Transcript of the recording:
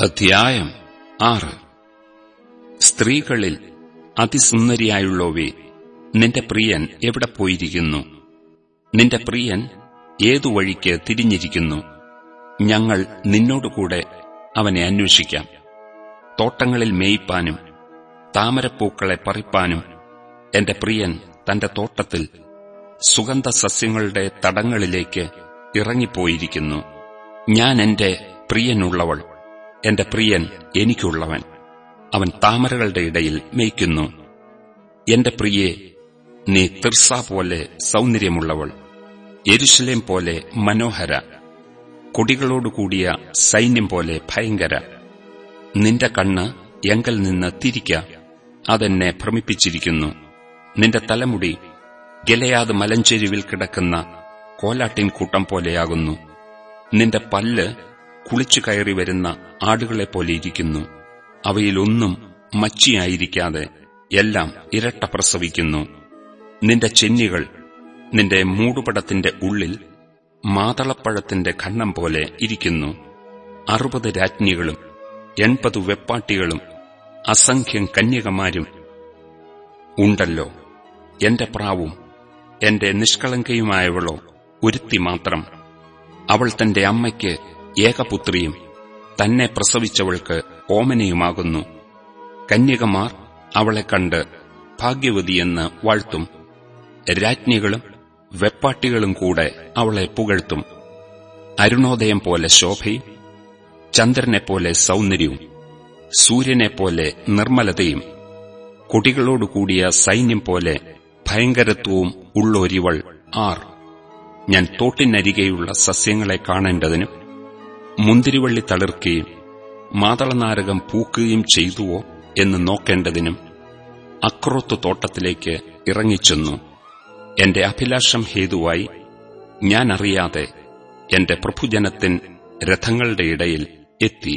അധ്യായം ആറ്. സ്ത്രീകളിൽ അതിസുന്ദരിയായുള്ളവേ നിന്റെ പ്രിയൻ എവിടെ പോയിരിക്കുന്നു? നിന്റെ പ്രിയൻ ഏതു വഴിക്ക് തിരിഞ്ഞിരിക്കുന്നു? ഞങ്ങൾ നിന്നോടുകൂടെ അവനെ അന്വേഷിക്കാം. തോട്ടങ്ങളിൽ മേയ്പ്പാനും താമരപ്പൂക്കളെ പറിപ്പാനും എന്റെ പ്രിയൻ തന്റെ തോട്ടത്തിൽ സുഗന്ധ സസ്യങ്ങളുടെ തടങ്ങളിലേക്ക് ഇറങ്ങിപ്പോയിരിക്കുന്നു. ഞാൻ എന്റെ പ്രിയനുള്ളവൾ. എന്റെ പ്രിയൻ എനിക്കുള്ളവൻ. അവൻ താമരകളുടെ ഇടയിൽ മേയ്ക്കുന്നു. എന്റെ പ്രിയെ നീ തിർസ പോലെ സൗന്ദര്യമുള്ളവൾ. എരുശലേം പോലെ മനോഹര. കൊടികളോടുകൂടിയ സൈന്യം പോലെ ഭയങ്കര. നിന്റെ കണ്ണ് എങ്കൽ നിന്ന് തിരിക്ക. അതെന്നെ ഭ്രമിപ്പിച്ചിരിക്കുന്നു. നിന്റെ തലമുടി ഗലയാത് മലഞ്ചെരുവിൽ കിടക്കുന്ന കോലാട്ടിൻ കൂട്ടം പോലെയാകുന്നു. നിന്റെ പല്ല് കുളിച്ചു കയറി വരുന്ന ആടുകളെപ്പോലെ ഇരിക്കുന്നു. അവയിലൊന്നും മച്ചിയായിരിക്കാതെ എല്ലാം ഇരട്ട പ്രസവിക്കുന്നു. നിന്റെ ചെന്നികൾ നിന്റെ മൂടുപടത്തിന്റെ ഉള്ളിൽ മാതളപ്പഴത്തിന്റെ ഖണ്ണം പോലെ ഇരിക്കുന്നു. അറുപത് രാജ്ഞികളും എൺപത് വെപ്പാട്ടികളും അസംഖ്യം കന്യകമാരും ഉണ്ടല്ലോ. എന്റെ പ്രാവും എന്റെ നിഷ്കളങ്കയുമായവളോ ഒരുത്തി മാത്രം. അവൾ തന്റെ അമ്മയ്ക്ക് ഏകപുത്രിയും തന്നെ പ്രസവിച്ചവൾക്ക് ഓമനയുമാകുന്നു. കന്യകമാർ അവളെ കണ്ട് ഭാഗ്യവതിയെന്ന് വാഴ്ത്തും. രാജ്ഞികളും വെപ്പാട്ടികളും കൂടെ അവളെ പുകഴ്ത്തും. അരുണോദയം പോലെ ശോഭയും ചന്ദ്രനെപ്പോലെ സൗന്ദര്യവും സൂര്യനെപ്പോലെ നിർമ്മലതയും കുടികളോടുകൂടിയ സൈന്യം പോലെ ഭയങ്കരത്വവും ഉള്ളൊരിവൾ ആർ. ഞാൻ തോട്ടിനരികെയുള്ള സസ്യങ്ങളെ കാണേണ്ടതിനും മുന്തിരിവള്ളി തളിർക്കുകയും മാതളനാരകം പൂക്കുകയും ചെയ്തുവോ എന്ന് നോക്കേണ്ടതിനും അക്രോത്ത് തോട്ടത്തിലേക്ക് ഇറങ്ങിച്ചെന്നു. എന്റെ അഭിലാഷം ഹേതുവായി ഞാൻ അറിയാതെ എന്റെ പ്രഭുജനത്തിൻ രഥങ്ങളുടെ ഇടയിൽ എത്തി.